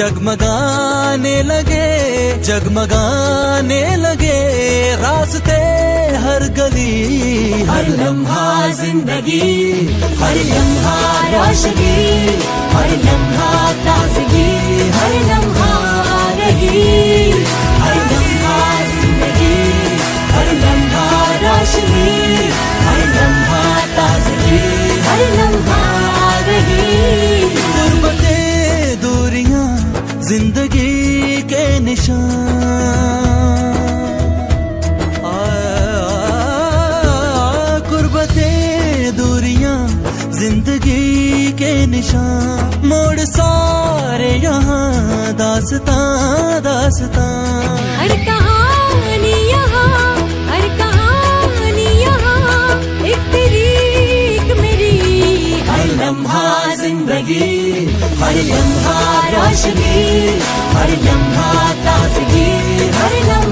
जगमगाने लगे जगमगाने लगे रास्ते हर गली, हर लम्हा ज़िंदगी, हर लम्हा रोशनी, हर लम्हा ज़िंदगी के निशान। कुर्बते दूरियाँ ज़िंदगी के निशान। मोड़ सारे यहाँ, दासता दासता। हर कहानी रोशनी हर लम्हा ताजगी हर लम्हा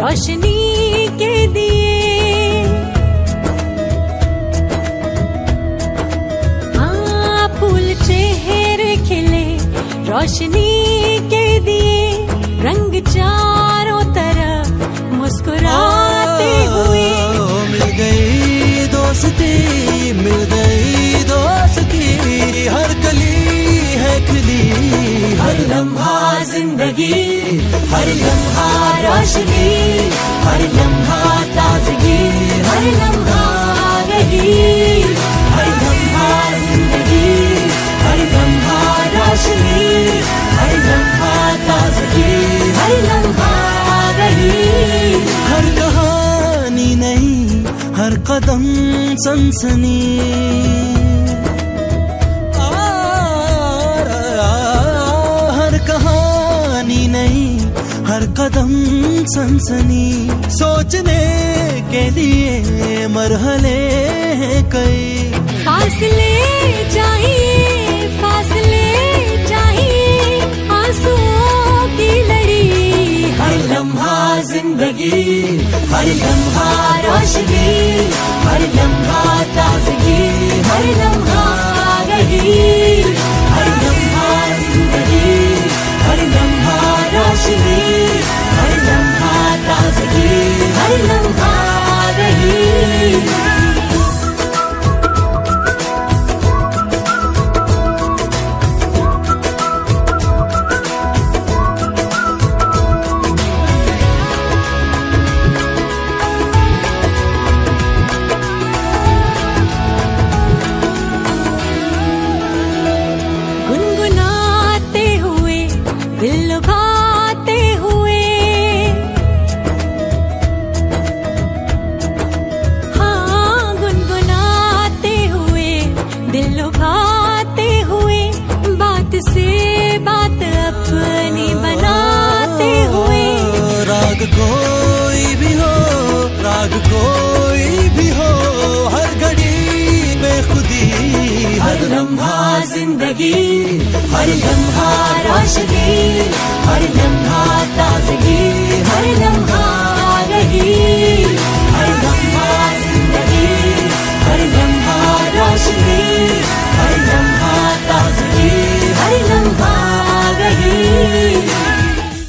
रोशनी के दिए। हाँ फूल चेहरे खिले रोशनी के दिए। रंग चारों तरफ़ मुस्कुराते हुए। मिल गई दोस्ती मिल गई दोस्ती। हर गली है खिली हर लम्हा ज़िंदगी। हर लम्हा रोशनी हर लम्हा ताजगी हर लम्हा रही हर लम्हा जिंदगी हर कहानी नहीं हर कदम सनसनी हर कदम सनसनी सोचने के लिए मरहले हैं कई। फासले चाहिए फासले चाहिए आंसुओं की लड़ी। हर लम्हा ज़िंदगी हर लम्हा रोशनी हर लम्हा ताजगी हर लम्हा रही कोई भी हो, राग कोई भी हो, हर घड़ी बेखुदी हर लम्हा ज़िंदगी, हर लम्हा रोशनी, हर लम्हा ताजगी, हर लम्हा रही।